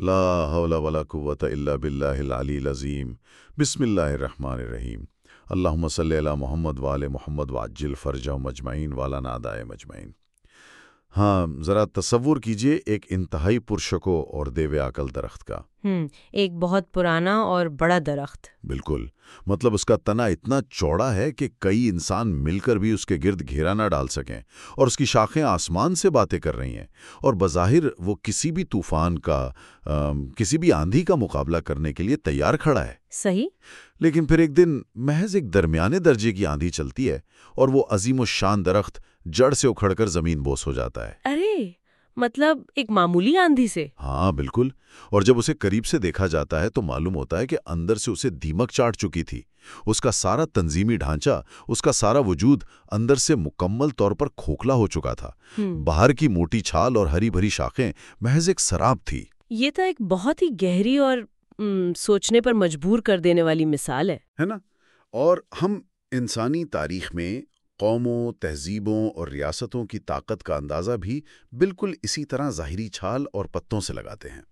لا حول ولا قوت الا باللہ العلی العظیم. بسم اللہ الرحمن الرحیم. اللہم صلی اللہ محمد وال محمد واجل فرجہ مجمعین والا نادائے مجمعین. ہاں ذرا تصور کیجیے ایک انتہائی پرشکو اور دیو عقل درخت کا۔ ہم ایک بہت پرانا اور بڑا درخت۔ بالکل۔ مطلب اس کا تنا اتنا چوڑا ہے کہ کئی انسان مل کر بھی اس کے گرد گھیرا نہ ڈال سکیں اور اس کی شاخیں آسمان سے باتیں کر رہی ہیں۔ اور بظاہر وہ کسی بھی طوفان کا آم، کسی بھی آندھی کا مقابلہ کرنے کے لیے تیار کھڑا ہے۔ صحیح؟ لیکن پھر ایک دن محض ایک درمیانے درجے کی آندھی چلتی ہے اور وہ عظیم و شان درخت جڑ سے اکھڑ کر زمین بوس ہو جاتا ہے۔ ارے مطلب ایک معمولی آندھی سے۔ ہاں بالکل۔ اور جب اسے قریب سے دیکھا جاتا ہے تو معلوم ہوتا ہے کہ اندر سے اسے دیمک چاٹ چکی تھی۔ اس کا سارا تنظیمی ڈھانچہ اس کا سارا وجود اندر سے مکمل طور پر کھوکھلا ہو چکا تھا۔ باہر کی موٹی چھال اور ہری بھری شاخیں محض ایک سراب تھی۔ یہ تو ایک بہت ہی گہری اور م، سوچنے پر مجبور کر دینے والی مثال ہے۔ ہے نا؟ اور ہم انسانی تاریخ میں قوموں تہذیبوں اور ریاستوں کی طاقت کا اندازہ بھی بالکل اسی طرح ظاہری چھال اور پتوں سے لگاتے ہیں۔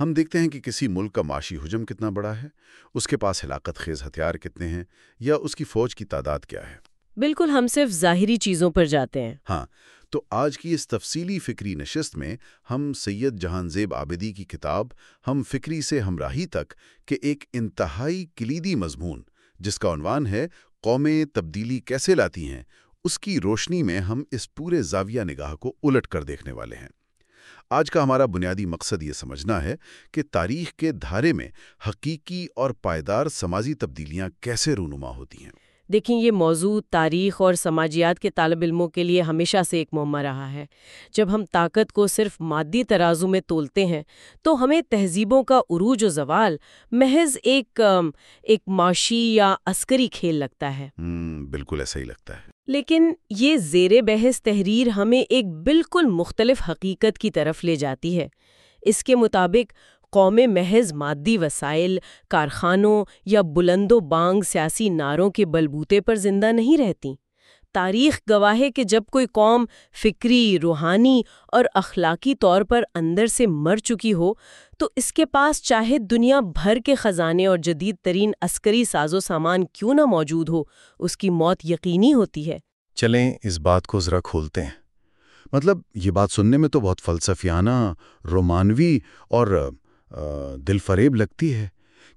ہم دیکھتے ہیں کہ کسی ملک کا معاشی حجم کتنا بڑا ہے اس کے پاس ہلاکت خیز ہتھیار کتنے ہیں یا اس کی فوج کی تعداد کیا ہے؟ بالکل ہم صرف ظاہری چیزوں پر جاتے ہیں۔ ہاں تو آج کی اس تفصیلی فکری نشست میں ہم سید جہان زیب آبدی کی کتاب ہم فکری سے ہمراہی تک کے ایک انتہائی کلیدی مضمون جس کا عنوان ہے قومیں تبدیلی کیسے لاتی ہیں، اس کی روشنی میں ہم اس پورے زاویہ نگاہ کو الٹ کر دیکھنے والے ہیں۔ آج کا ہمارا بنیادی مقصد یہ سمجھنا ہے کہ تاریخ کے دھارے میں حقیقی اور پائیدار سماجی تبدیلیاں کیسے رونما ہوتی ہیں۔ دیکھیں یہ موضوع تاریخ اور سماجیات کے طالب علموں کے لیے ہمیشہ سے ایک معمہ رہا ہے۔ جب ہم طاقت کو صرف مادی ترازو میں تولتے ہیں تو ہمیں تہذیبوں کا عروج و زوال محض ایک ایک معاشی یا عسکری کھیل لگتا ہے۔ بالکل ایسا ہی لگتا ہے۔ لیکن یہ زیر بحث تحریر ہمیں ایک بالکل مختلف حقیقت کی طرف لے جاتی ہے۔ اس کے مطابق قومیں محض مادی وسائل، کارخانوں یا بلند و بانگ سیاسی نعروں کے بلبوتے پر زندہ نہیں رہتی۔ تاریخ گواہ ہے کہ جب کوئی قوم فکری، روحانی اور اخلاقی طور پر اندر سے مر چکی ہو، تو اس کے پاس چاہے دنیا بھر کے خزانے اور جدید ترین عسکری ساز و سامان کیوں نہ موجود ہو، اس کی موت یقینی ہوتی ہے۔ چلیں، اس بات کو ذرا کھولتے ہیں۔ مطلب یہ بات سننے میں تو بہت فلسفیانہ، رومانوی اور دل فریب لگتی ہے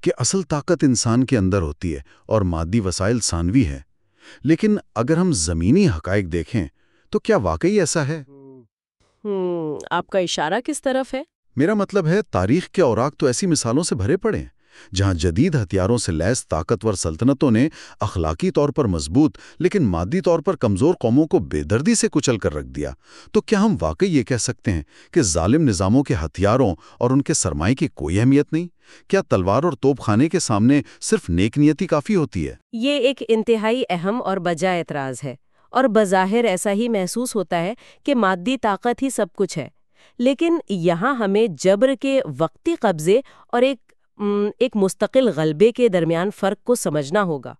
کہ اصل طاقت انسان کے اندر ہوتی ہے اور مادی وسائل ثانوی ہے لیکن اگر ہم زمینی حقائق دیکھیں تو کیا واقعی ایسا ہے؟ آپ کا اشارہ کس طرف ہے؟ میرا مطلب ہے تاریخ کے اوراق تو ایسی مثالوں سے بھرے پڑے ہیں۔ جہاں جدید ہتھیاروں سے لیس طاقتور سلطنتوں نے اخلاقی طور پر مضبوط لیکن مادی طور پر کمزور قوموں کو بے دردی سے کچل کر رکھ دیا۔ تو کیا ہم واقعی یہ کہہ سکتے ہیں کہ ظالم نظاموں کے ہتھیاروں اور ان کے سرمائے کی کوئی اہمیت نہیں؟ کیا تلوار اور توپ خانے کے سامنے صرف نیک نیتی کافی ہوتی ہے؟ یہ ایک انتہائی اہم اور بجا اعتراض ہے اور بظاہر ایسا ہی محسوس ہوتا ہے کہ مادی طاقت ہی سب کچھ ہے۔ لیکن یہاں ہمیں جبر کے وقتی قبضے اور ایک ایک مستقل غلبے کے درمیان فرق کو سمجھنا ہوگا۔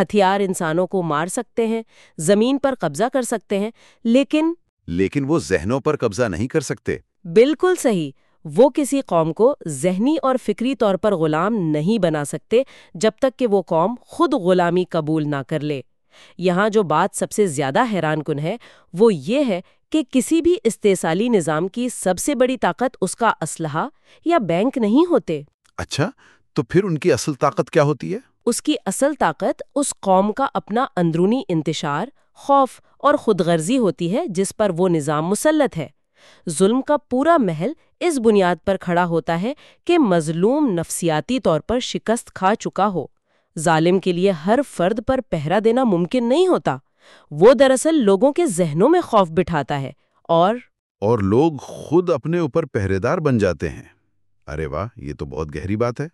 ہتھیار انسانوں کو مار سکتے ہیں زمین پر قبضہ کر سکتے ہیں لیکن لیکن وہ ذہنوں پر قبضہ نہیں کر سکتے۔ بالکل صحیح۔ وہ کسی قوم کو ذہنی اور فکری طور پر غلام نہیں بنا سکتے جب تک کہ وہ قوم خود غلامی قبول نہ کر لے۔ یہاں جو بات سب سے زیادہ حیران کن ہے وہ یہ ہے کہ کسی بھی استحصالی نظام کی سب سے بڑی طاقت اس کا اسلحہ یا بینک نہیں ہوتے۔ اچھا تو پھر ان کی اصل طاقت کیا ہوتی ہے؟ اس کی اصل طاقت اس قوم کا اپنا اندرونی انتشار خوف اور خود غرضی ہوتی ہے جس پر وہ نظام مسلط ہے۔ ظلم کا پورا محل اس بنیاد پر کھڑا ہوتا ہے کہ مظلوم نفسیاتی طور پر شکست کھا چکا ہو۔ ظالم کے لیے ہر فرد پر پہرا دینا ممکن نہیں ہوتا۔ وہ دراصل لوگوں کے ذہنوں میں خوف بٹھاتا ہے اور اور لوگ خود اپنے اوپر پہرے دار بن جاتے ہیں۔ ارے واہ یہ تو بہت گہری بات ہے۔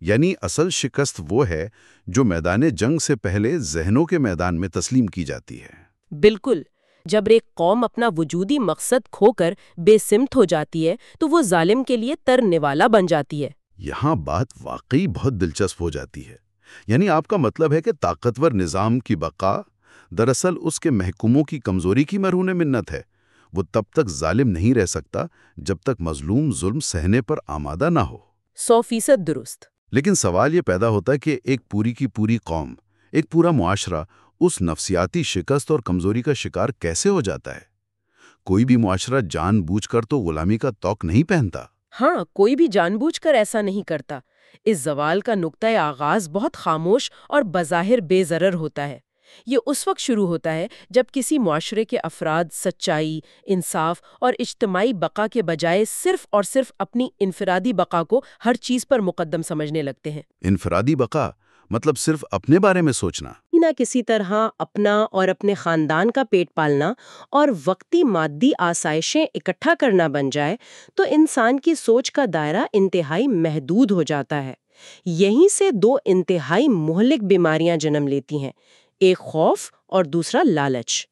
یعنی اصل شکست وہ ہے جو میدان جنگ سے پہلے ذہنوں کے میدان میں تسلیم کی جاتی ہے۔ بالکل جب ایک قوم اپنا وجودی مقصد کھو کر بے سمت ہو جاتی ہے تو وہ ظالم کے لیے تر نوالا بن جاتی ہے۔ یہاں بات واقعی بہت دلچسپ ہو جاتی ہے۔ یعنی آپ کا مطلب ہے کہ طاقتور نظام کی بقا دراصل اس کے محکوموں کی کمزوری کی مرہون منت ہے۔ وہ تب تک ظالم نہیں رہ سکتا جب تک مظلوم ظلم سہنے پر آمادہ نہ ہو۔ سو فیصد درست۔ لیکن سوال یہ پیدا ہوتا ہے کہ ایک پوری کی پوری قوم ایک پورا معاشرہ اس نفسیاتی شکست اور کمزوری کا شکار کیسے ہو جاتا ہے؟ کوئی بھی معاشرہ جان بوجھ کر تو غلامی کا توق نہیں پہنتا۔ ہاں کوئی بھی جان بوجھ کر ایسا نہیں کرتا۔ اس زوال کا نقطۂ آغاز بہت خاموش اور بظاہر بے ضرر ہوتا ہے۔ یہ اس وقت شروع ہوتا ہے جب کسی معاشرے کے افراد سچائی انصاف اور اجتماعی بقا کے بجائے صرف اور صرف اپنی انفرادی بقا کو ہر چیز پر مقدم سمجھنے لگتے ہیں۔ انفرادی بقا؟ مطلب صرف اپنے بارے میں سوچنا؟ نہ کسی طرح اپنا اور اپنے خاندان کا پیٹ پالنا اور وقتی مادی آسائشیں اکٹھا کرنا بن جائے تو انسان کی سوچ کا دائرہ انتہائی محدود ہو جاتا ہے۔ یہیں سے دو انتہائی مہلک بیماریاں جنم لیتی ہیں۔ ایک خوف اور دوسرا لالچ۔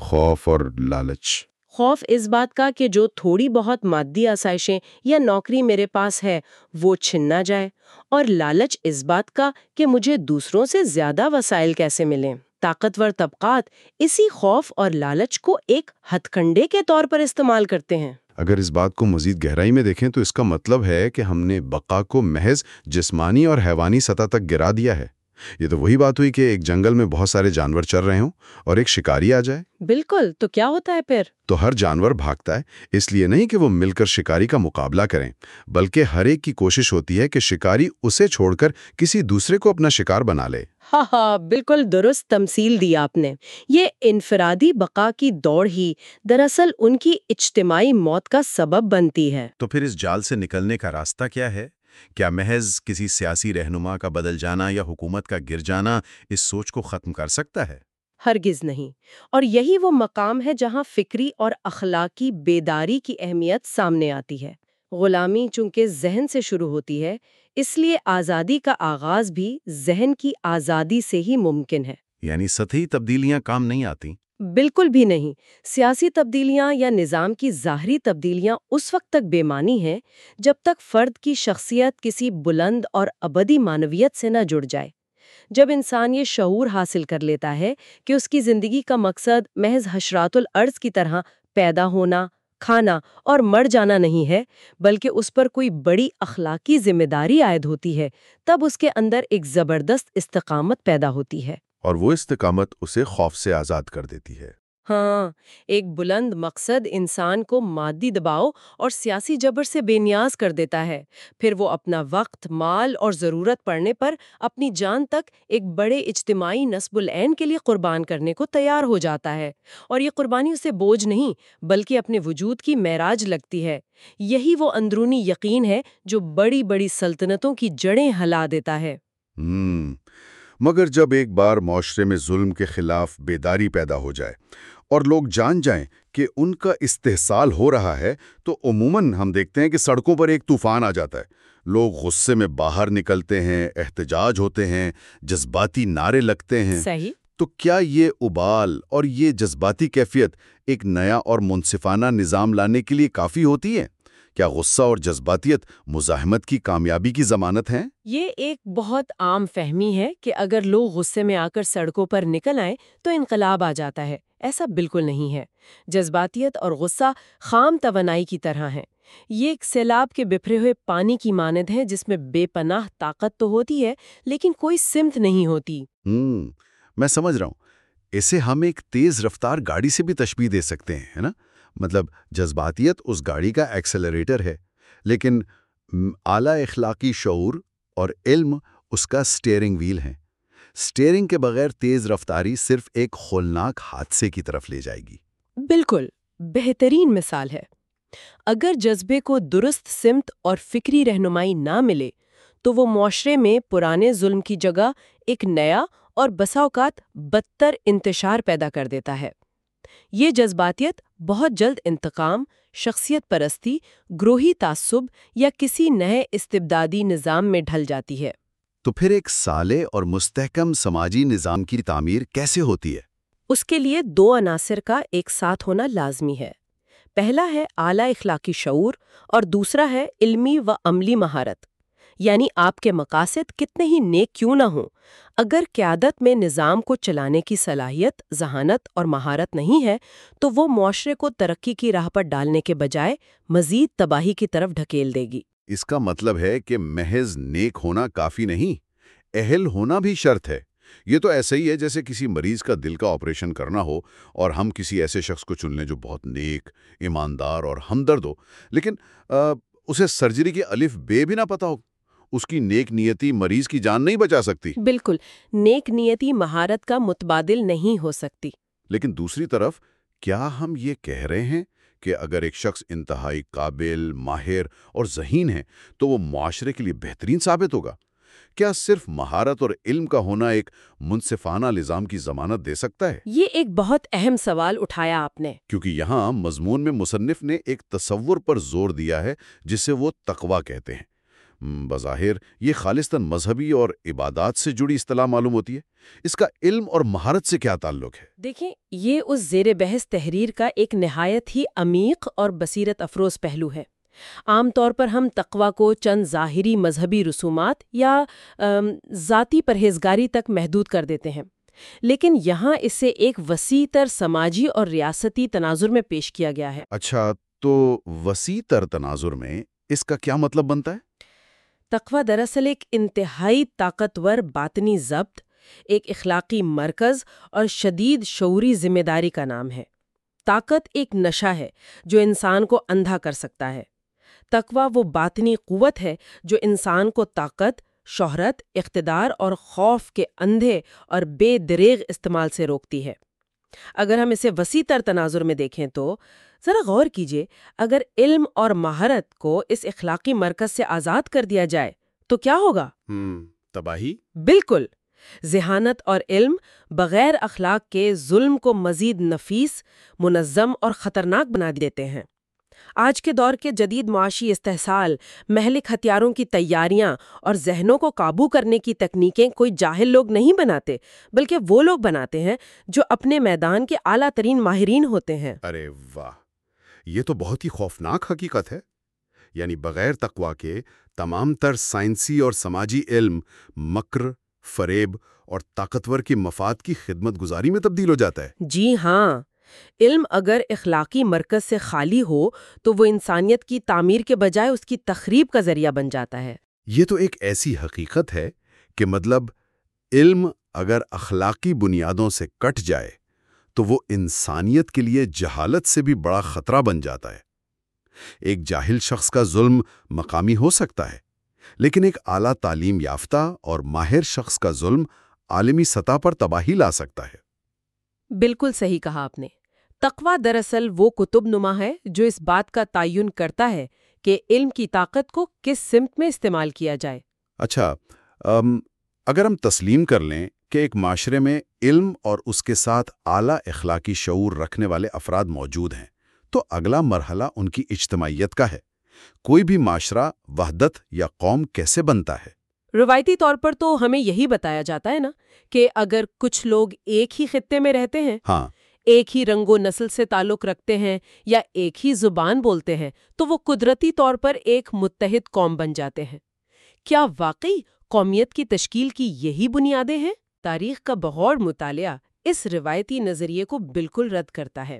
خوف اور لالچ۔ خوف اس بات کا کہ جو تھوڑی بہت مادی آسائشیں یا نوکری میرے پاس ہے وہ چھن نہ جائے۔ اور لالچ اس بات کا کہ مجھے دوسروں سے زیادہ وسائل کیسے ملیں۔ طاقتور طبقات اسی خوف اور لالچ کو ایک ہتھ کنڈے کے طور پر استعمال کرتے ہیں۔ اگر اس بات کو مزید گہرائی میں دیکھیں تو اس کا مطلب ہے کہ ہم نے بقا کو محض جسمانی اور حیوانی سطح تک گرا دیا ہے۔ یہ تو وہی بات ہوئی کہ ایک جنگل میں بہت سارے جانور چل رہے ہوں اور ایک شکاری آ جائے۔ بالکل تو کیا ہوتا ہے پھر؟ تو ہر جانور بھاگتا ہے اس لیے نہیں کہ وہ مل کر شکاری کا مقابلہ کریں بلکہ ہر ایک کی کوشش ہوتی ہے کہ شکاری اسے چھوڑ کر کسی دوسرے کو اپنا شکار بنا لے۔ ہاں ہاں بالکل درست تمثیل دی آپ نے۔ یہ انفرادی بقا کی دوڑ ہی دراصل ان کی اجتماعی موت کا سبب بنتی ہے۔ تو پھر اس جال سے نکلنے کا راستہ کیا ہے؟ کیا محض کسی سیاسی رہنما کا بدل جانا یا حکومت کا گر جانا اس سوچ کو ختم کر سکتا ہے؟ ہرگز نہیں۔ اور یہی وہ مقام ہے جہاں فکری اور اخلاقی بیداری کی اہمیت سامنے آتی ہے۔ غلامی چونکہ ذہن سے شروع ہوتی ہے اس لیے آزادی کا آغاز بھی ذہن کی آزادی سے ہی ممکن ہے۔ یعنی سطحی تبدیلیاں کام نہیں آتی بالکل بھی نہیں۔ سیاسی تبدیلیاں یا نظام کی ظاہری تبدیلیاں اس وقت تک بے معنی ہیں جب تک فرد کی شخصیت کسی بلند اور ابدی معنویت سے نہ جڑ جائے۔ جب انسان یہ شعور حاصل کر لیتا ہے کہ اس کی زندگی کا مقصد محض حشرات الارض کی طرح پیدا ہونا، کھانا اور مر جانا نہیں ہے، بلکہ اس پر کوئی بڑی اخلاقی ذمہ داری عائد ہوتی ہے، تب اس کے اندر ایک زبردست استقامت پیدا ہوتی ہے۔ اور وہ استقامت اسے خوف سے آزاد کر دیتی ہے۔ ہاں ایک بلند مقصد انسان کو مادی دباؤ اور سیاسی جبر سے بے نیاز کر دیتا ہے۔ پھر وہ اپنا وقت مال اور ضرورت پڑنے پر اپنی جان تک ایک بڑے اجتماعی نصب العین کے لیے قربان کرنے کو تیار ہو جاتا ہے۔ اور یہ قربانی اسے بوجھ نہیں بلکہ اپنے وجود کی معراج لگتی ہے۔ یہی وہ اندرونی یقین ہے جو بڑی بڑی سلطنتوں کی جڑیں ہلا دیتا ہے۔ مگر جب ایک بار معاشرے میں ظلم کے خلاف بیداری پیدا ہو جائے اور لوگ جان جائیں کہ ان کا استحصال ہو رہا ہے تو عموماً ہم دیکھتے ہیں کہ سڑکوں پر ایک طوفان آ جاتا ہے۔ لوگ غصے میں باہر نکلتے ہیں احتجاج ہوتے ہیں جذباتی نعرے لگتے ہیں۔ صحیح۔ تو کیا یہ ابال اور یہ جذباتی کیفیت ایک نیا اور منصفانہ نظام لانے کے لیے کافی ہوتی ہے؟ کیا غصہ اور جذباتیت مزاحمت کی کامیابی کی ضمانت ہیں؟ یہ ایک بہت عام فہمی ہے کہ اگر لوگ غصے میں آ کر سڑکوں پر نکل آئیں تو انقلاب آ جاتا ہے۔ ایسا بالکل نہیں ہے۔ جذباتیت اور غصہ خام توانائی کی طرح ہیں۔ یہ ایک سیلاب کے بپھرے ہوئے پانی کی مانند ہے جس میں بے پناہ طاقت تو ہوتی ہے لیکن کوئی سمت نہیں ہوتی۔ ہم میں سمجھ رہا ہوں۔ اسے ہم ایک تیز رفتار گاڑی سے بھی تشبیح دے سکتے ہیں ہے نا؟ مطلب جذباتیت اس گاڑی کا ایکسلریٹر ہے، لیکن اعلی اخلاقی شعور اور علم اس کا سٹیئرنگ ویل ہے سٹیئرنگ کے بغیر تیز رفتاری صرف ایک خولناک حادثے کی طرف لے جائے گی۔ بالکل، بہترین مثال ہے۔ اگر جذبے کو درست سمت اور فکری رہنمائی نہ ملے، تو وہ معاشرے میں پرانے ظلم کی جگہ ایک نیا اور بسا اوقات بدتر انتشار پیدا کر دیتا ہے۔ یہ جذباتیت بہت جلد انتقام شخصیت پرستی گروہی تعصب یا کسی نئے استبدادی نظام میں ڈھل جاتی ہے۔ تو پھر ایک سالے اور مستحکم سماجی نظام کی تعمیر کیسے ہوتی ہے؟ اس کے لیے دو عناصر کا ایک ساتھ ہونا لازمی ہے۔ پہلا ہے اعلی اخلاقی شعور اور دوسرا ہے علمی و عملی مہارت۔ یعنی آپ کے مقاصد کتنے ہی نیک کیوں نہ ہوں۔ اگر قیادت میں نظام کو چلانے کی صلاحیت ذہانت اور مہارت نہیں ہے تو وہ معاشرے کو ترقی کی راہ پر ڈالنے کے بجائے مزید تباہی کی طرف ڈھکیل دے گی۔ اس کا مطلب ہے کہ محض نیک ہونا کافی نہیں اہل ہونا بھی شرط ہے۔ یہ تو ایسا ہی ہے جیسے کسی مریض کا دل کا آپریشن کرنا ہو اور ہم کسی ایسے شخص کو چن لیں جو بہت نیک ایماندار اور ہمدرد ہو۔ لیکن آ, اسے سرجری کے الف بے بھی نہ پتا ہو۔ اس کی نیک نیتی مریض کی جان نہیں بچا سکتی۔ بالکل نیک نیتی مہارت کا متبادل نہیں ہو سکتی۔ لیکن دوسری طرف کیا ہم یہ کہہ رہے ہیں کہ اگر ایک شخص انتہائی قابل ماہر اور ذہین ہے تو وہ معاشرے کے لیے بہترین ثابت ہوگا؟ کیا صرف مہارت اور علم کا ہونا ایک منصفانہ نظام کی ضمانت دے سکتا ہے؟ یہ ایک بہت اہم سوال اٹھایا آپ نے۔ کیونکہ یہاں مضمون میں مصنف نے ایک تصور پر زور دیا ہے جسے وہ تقوا کہتے ہیں۔ بظاہر یہ خالصتاً مذہبی اور عبادات سے جڑی اصطلاح معلوم ہوتی ہے۔ اس کا علم اور مہارت سے کیا تعلق ہے؟ دیکھیں یہ اس زیر بحث تحریر کا ایک نہایت ہی عمیق اور بصیرت افروز پہلو ہے۔ عام طور پر ہم تقوا کو چند ظاہری مذہبی رسومات یا ذاتی پرہیزگاری تک محدود کر دیتے ہیں۔ لیکن یہاں اسے ایک وسیع تر سماجی اور ریاستی تناظر میں پیش کیا گیا ہے۔ اچھا تو وسیع تر تناظر میں اس کا کیا مطلب بنتا ہے؟ تقوی دراصل ایک انتہائی طاقتور باطنی ضبط، ایک اخلاقی مرکز اور شدید شعوری ذمہ داری کا نام ہے۔ طاقت ایک نشہ ہے جو انسان کو اندھا کر سکتا ہے۔ تقوی وہ باطنی قوت ہے جو انسان کو طاقت، شہرت، اقتدار اور خوف کے اندھے اور بے دریغ استعمال سے روکتی ہے۔ اگر ہم اسے وسیع تر تناظر میں دیکھیں تو ذرا غور کیجیے اگر علم اور مہارت کو اس اخلاقی مرکز سے آزاد کر دیا جائے تو کیا ہوگا؟ تباہی؟ بالکل۔ ذہانت اور علم بغیر اخلاق کے ظلم کو مزید نفیس منظم اور خطرناک بنا دیتے ہیں۔ آج کے دور کے جدید معاشی استحصال مہلک ہتھیاروں کی تیاریاں اور ذہنوں کو قابو کرنے کی تکنیکیں کوئی جاہل لوگ نہیں بناتے بلکہ وہ لوگ بناتے ہیں جو اپنے میدان کے اعلیٰ ترین ماہرین ہوتے ہیں۔ ارے واہ! یہ تو بہت ہی خوفناک حقیقت ہے۔ یعنی بغیر تقوا کے تمام تر سائنسی اور سماجی علم مکر فریب اور طاقتور کی مفاد کی خدمت گزاری میں تبدیل ہو جاتا ہے۔ جی ہاں علم اگر اخلاقی مرکز سے خالی ہو تو وہ انسانیت کی تعمیر کے بجائے اس کی تخریب کا ذریعہ بن جاتا ہے۔ یہ تو ایک ایسی حقیقت ہے کہ مطلب علم اگر اخلاقی بنیادوں سے کٹ جائے تو وہ انسانیت کے لیے جہالت سے بھی بڑا خطرہ بن جاتا ہے۔ ایک جاہل شخص کا ظلم مقامی ہو سکتا ہے لیکن ایک اعلیٰ تعلیم یافتہ اور ماہر شخص کا ظلم عالمی سطح پر تباہی لا سکتا ہے۔ بالکل صحیح کہا آپ نے۔ تقوا دراصل وہ کتب نما ہے جو اس بات کا تعین کرتا ہے کہ علم کی طاقت کو کس سمت میں استعمال کیا جائے۔ اچھا اگر ہم تسلیم کر لیں کہ ایک معاشرے میں علم اور اس کے ساتھ اعلیٰ اخلاقی شعور رکھنے والے افراد موجود ہیں تو اگلا مرحلہ ان کی اجتماعیت کا ہے۔ کوئی بھی معاشرہ وحدت یا قوم کیسے بنتا ہے؟ روایتی طور پر تو ہمیں یہی بتایا جاتا ہے نا کہ اگر کچھ لوگ ایک ہی خطے میں رہتے ہیں ہاں۔ ایک ہی رنگ و نسل سے تعلق رکھتے ہیں یا ایک ہی زبان بولتے ہیں تو وہ قدرتی طور پر ایک متحد قوم بن جاتے ہیں۔ کیا واقعی قومیت کی تشکیل کی یہی بنیادیں ہیں؟ تاریخ کا بغور مطالعہ اس روایتی نظریے کو بالکل رد کرتا ہے۔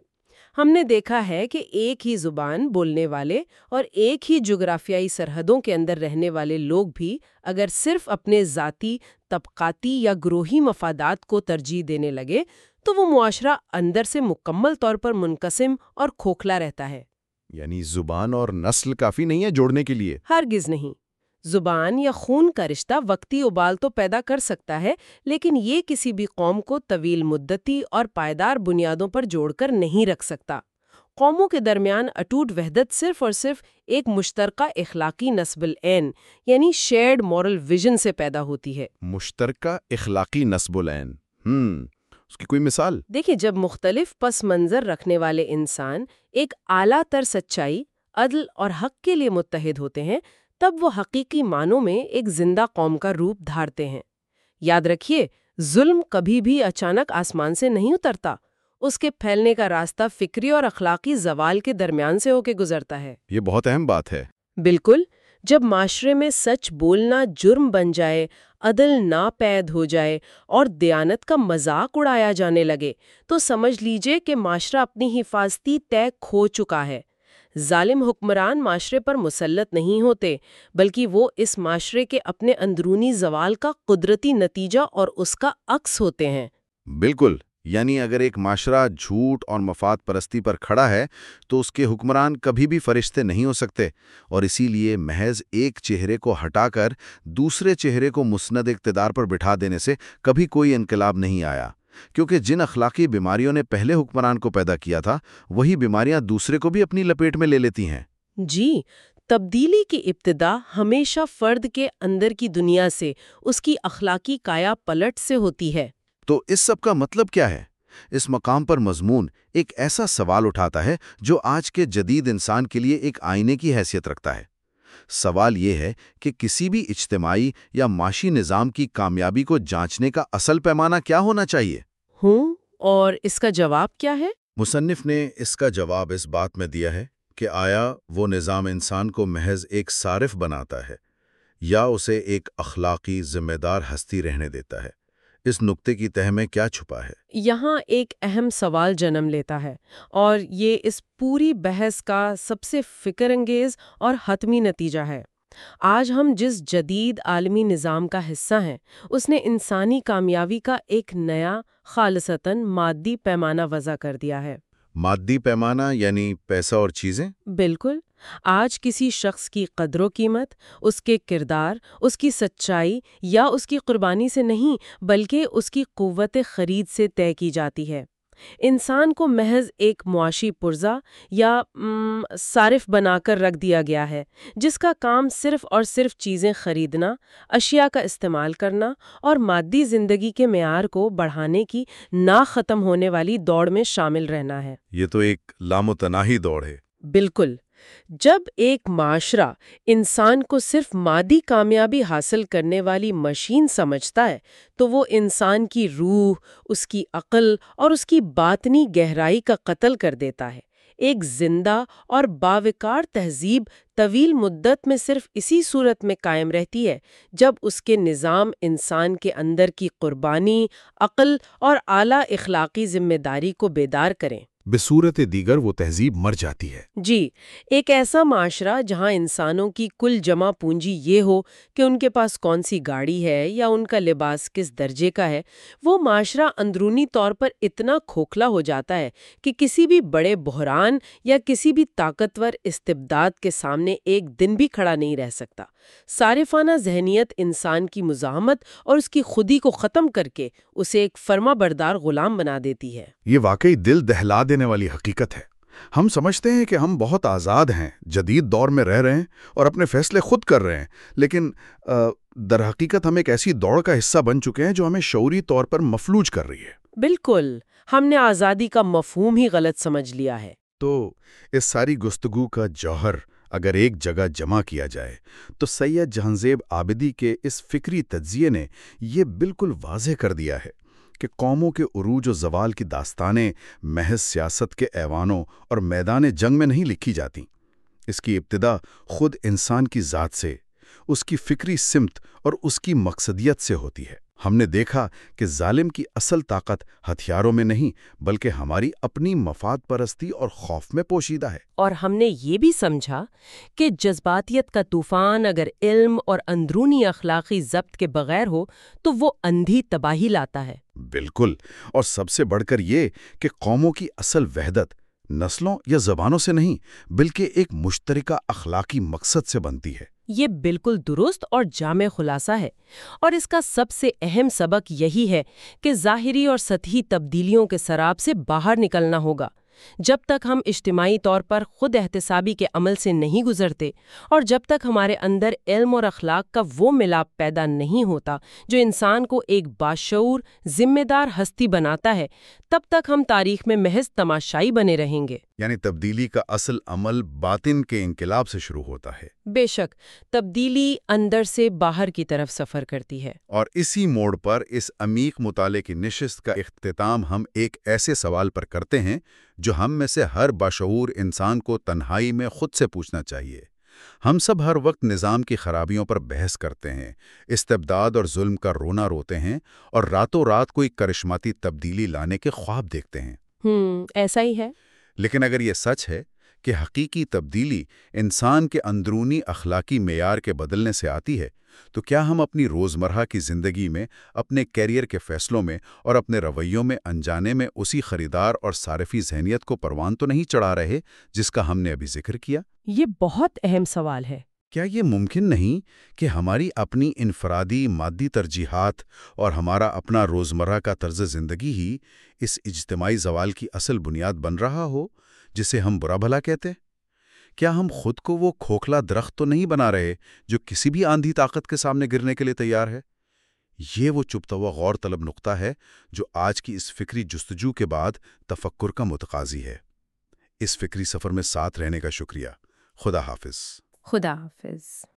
ہم نے دیکھا ہے کہ ایک ہی زبان بولنے والے اور ایک ہی جغرافیائی سرحدوں کے اندر رہنے والے لوگ بھی اگر صرف اپنے ذاتی طبقاتی یا گروہی مفادات کو ترجیح دینے لگے تو وہ معاشرہ اندر سے مکمل طور پر منقسم اور کھوکھلا رہتا ہے۔ یعنی زبان اور نسل کافی نہیں ہے جوڑنے کے لیے۔ ہرگز نہیں۔ زبان یا خون کا رشتہ وقتی ابال تو پیدا کر سکتا ہے لیکن یہ کسی بھی قوم کو طویل مدتی اور پائیدار بنیادوں پر جوڑ کر نہیں رکھ سکتا۔ قوموں کے درمیان اٹوٹ وحدت صرف اور صرف ایک مشترکہ اخلاقی نصب العین یعنی شیئرڈ مورل ویژن سے پیدا ہوتی ہے۔ مشترکہ اخلاقی نصب العین۔ ہم اس کی کوئی مثال؟ دیکھیں جب مختلف پس منظر رکھنے والے انسان ایک اعلیٰ تر سچائی عدل اور حق کے لیے متحد ہوتے ہیں تب وہ حقیقی معنوں میں ایک زندہ قوم کا روپ دھارتے ہیں۔ یاد رکھیے ظلم کبھی بھی اچانک آسمان سے نہیں اترتا اس کے پھیلنے کا راستہ فکری اور اخلاقی زوال کے درمیان سے ہو کے گزرتا ہے۔ یہ بہت اہم بات ہے۔ بالکل جب معاشرے میں سچ بولنا جرم بن جائے عدل ناپید ہو جائے اور دیانت کا مذاق اڑایا جانے لگے تو سمجھ لیجیے کہ معاشرہ اپنی حفاظتی طے کھو چکا ہے۔ ظالم حکمران معاشرے پر مسلط نہیں ہوتے، بلکہ وہ اس معاشرے کے اپنے اندرونی زوال کا قدرتی نتیجہ اور اس کا عکس ہوتے ہیں۔ بالکل یعنی اگر ایک معاشرہ جھوٹ اور مفاد پرستی پر کھڑا ہے، تو اس کے حکمران کبھی بھی فرشتے نہیں ہو سکتے، اور اسی لیے محض ایک چہرے کو ہٹا کر دوسرے چہرے کو مسند اقتدار پر بٹھا دینے سے کبھی کوئی انقلاب نہیں آیا۔ کیونکہ جن اخلاقی بیماریوں نے پہلے حکمران کو پیدا کیا تھا وہی بیماریاں دوسرے کو بھی اپنی لپیٹ میں لے لیتی ہیں۔ جی تبدیلی کی ابتدا ہمیشہ فرد کے اندر کی دنیا سے اس کی اخلاقی کایا پلٹ سے ہوتی ہے۔ تو اس سب کا مطلب کیا ہے؟ اس مقام پر مضمون ایک ایسا سوال اٹھاتا ہے جو آج کے جدید انسان کے لیے ایک آئینے کی حیثیت رکھتا ہے۔ سوال یہ ہے کہ کسی بھی اجتماعی یا معاشی نظام کی کامیابی کو جانچنے کا اصل پیمانہ کیا ہونا چاہیے؟ ہوں اور اس کا جواب کیا ہے؟ مصنف نے اس کا جواب اس بات میں دیا ہے کہ آیا وہ نظام انسان کو محض ایک صارف بناتا ہے یا اسے ایک اخلاقی ذمہ دار ہستی رہنے دیتا ہے۔ اس نقطے کی تہ میں کیا چھپا ہے؟ یہاں ایک اہم سوال جنم لیتا ہے اور یہ اس پوری بحث کا سب سے فکر انگیز اور حتمی نتیجہ ہے۔ آج ہم جس جدید عالمی نظام کا حصہ ہیں اس نے انسانی کامیابی کا ایک نیا خالصتاً مادی پیمانہ وضع کر دیا ہے۔ مادی پیمانہ یعنی پیسہ اور چیزیں؟ بالکل۔ آج کسی شخص کی قدر و قیمت اس کے کردار اس کی سچائی یا اس کی قربانی سے نہیں بلکہ اس کی قوت خرید سے طے کی جاتی ہے۔ انسان کو محض ایک معاشی پرزہ یا صارف بنا کر رکھ دیا گیا ہے جس کا کام صرف اور صرف چیزیں خریدنا اشیاء کا استعمال کرنا اور مادی زندگی کے معیار کو بڑھانے کی نا ختم ہونے والی دوڑ میں شامل رہنا ہے۔ یہ تو ایک لامتناہی دوڑ ہے۔ بالکل۔ جب ایک معاشرہ انسان کو صرف مادی کامیابی حاصل کرنے والی مشین سمجھتا ہے، تو وہ انسان کی روح، اس کی عقل اور اس کی باطنی گہرائی کا قتل کر دیتا ہے۔ ایک زندہ اور باوکار تہذیب طویل مدت میں صرف اسی صورت میں قائم رہتی ہے، جب اس کے نظام انسان کے اندر کی قربانی، عقل اور اعلیٰ اخلاقی ذمہ داری کو بیدار کریں۔ بصورت دیگر وہ تہذیب مر جاتی ہے۔ جی ایک ایسا معاشرہ جہاں انسانوں کی کل جمع پونجی یہ ہو کہ ان کے پاس کون سی گاڑی ہے یا ان کا لباس کس درجے کا ہے وہ معاشرہ اندرونی طور پر اتنا کھوکھلا ہو جاتا ہے کہ کسی بھی بڑے بحران یا کسی بھی طاقتور استبداد کے سامنے ایک دن بھی کھڑا نہیں رہ سکتا۔ صارفانہ ذہنیت انسان کی مزاحمت اور اس کی خودی کو ختم کر کے اسے ایک فرما بردار غلام بنا دیتی ہے۔ یہ واقعی دل دہلا دینے والی حقیقت ہے۔ ہم سمجھتے ہیں کہ ہم بہت آزاد ہیں جدید دور میں رہ رہے ہیں اور اپنے فیصلے خود کر رہے ہیں لیکن در حقیقت ہم ایک ایسی دوڑ کا حصہ بن چکے ہیں جو ہمیں شعوری طور پر مفلوج کر رہی ہے۔ بالکل ہم نے آزادی کا مفہوم ہی غلط سمجھ لیا ہے۔ تو اس ساری گفتگو کا جوہر اگر ایک جگہ جمع کیا جائے تو سید جہانزیب آبدی کے اس فکری تجزیے نے یہ بالکل واضح کر دیا ہے۔ کہ قوموں کے عروج و زوال کی داستانیں محض سیاست کے ایوانوں اور میدان جنگ میں نہیں لکھی جاتی۔ اس کی ابتدا خود انسان کی ذات سے، اس کی فکری سمت اور اس کی مقصدیت سے ہوتی ہے۔ ہم نے دیکھا کہ ظالم کی اصل طاقت ہتھیاروں میں نہیں بلکہ ہماری اپنی مفاد پرستی اور خوف میں پوشیدہ ہے۔ اور ہم نے یہ بھی سمجھا کہ جذباتیت کا طوفان اگر علم اور اندرونی اخلاقی ضبط کے بغیر ہو تو وہ اندھی تباہی لاتا ہے۔ بالکل۔ اور سب سے بڑھ کر یہ کہ قوموں کی اصل وحدت نسلوں یا زبانوں سے نہیں بلکہ ایک مشترکہ اخلاقی مقصد سے بنتی ہے۔ یہ بالکل درست اور جامع خلاصہ ہے اور اس کا سب سے اہم سبق یہی ہے کہ ظاہری اور سطحی تبدیلیوں کے سراب سے باہر نکلنا ہوگا جب تک ہم اجتماعی طور پر خود احتسابی کے عمل سے نہیں گزرتے اور جب تک ہمارے اندر علم اور اخلاق کا وہ ملاپ پیدا نہیں ہوتا جو انسان کو ایک باشعور، ذمہ دار ہستی بناتا ہے، تب تک ہم تاریخ میں محض تماشائی بنے رہیں گے۔ یعنی تبدیلی کا اصل عمل باطن کے انقلاب سے شروع ہوتا ہے۔ بے شک تبدیلی اندر سے باہر کی طرف سفر کرتی ہے۔ اور اسی موڑ پر اس عمیق مطالعے کی نشست کا اختتام ہم ایک ایسے سوال پر کرتے ہیں جو ہم میں سے ہر باشعور انسان کو تنہائی میں خود سے پوچھنا چاہیے۔ ہم سب ہر وقت نظام کی خرابیوں پر بحث کرتے ہیں استبداد اور ظلم کا رونا روتے ہیں اور راتوں رات کوئی کرشماتی تبدیلی لانے کے خواب دیکھتے ہیں۔ ایسا ہی ہے۔ لیکن اگر یہ سچ ہے کہ حقیقی تبدیلی انسان کے اندرونی اخلاقی معیار کے بدلنے سے آتی ہے، تو کیا ہم اپنی روزمرہ کی زندگی میں، اپنے کیریئر کے فیصلوں میں اور اپنے رویوں میں انجانے میں اسی خریدار اور صارفی ذہنیت کو پروان تو نہیں چڑھا رہے جس کا ہم نے ابھی ذکر کیا؟ یہ بہت اہم سوال ہے۔ کیا یہ ممکن نہیں کہ ہماری اپنی انفرادی مادی ترجیحات اور ہمارا اپنا روزمرہ کا طرز زندگی ہی اس اجتماعی زوال کی اصل بنیاد بن رہا ہو جسے ہم برا بھلا کہتے کیا ہم خود کو وہ کھوکھلا درخت تو نہیں بنا رہے جو کسی بھی آندھی طاقت کے سامنے گرنے کے لیے تیار ہے؟ یہ وہ چپتا ہوا غور طلب نقطہ ہے جو آج کی اس فکری جستجو کے بعد تفکر کا متقاضی ہے۔ اس فکری سفر میں ساتھ رہنے کا شکریہ۔ خدا حافظ۔ خدا حافظ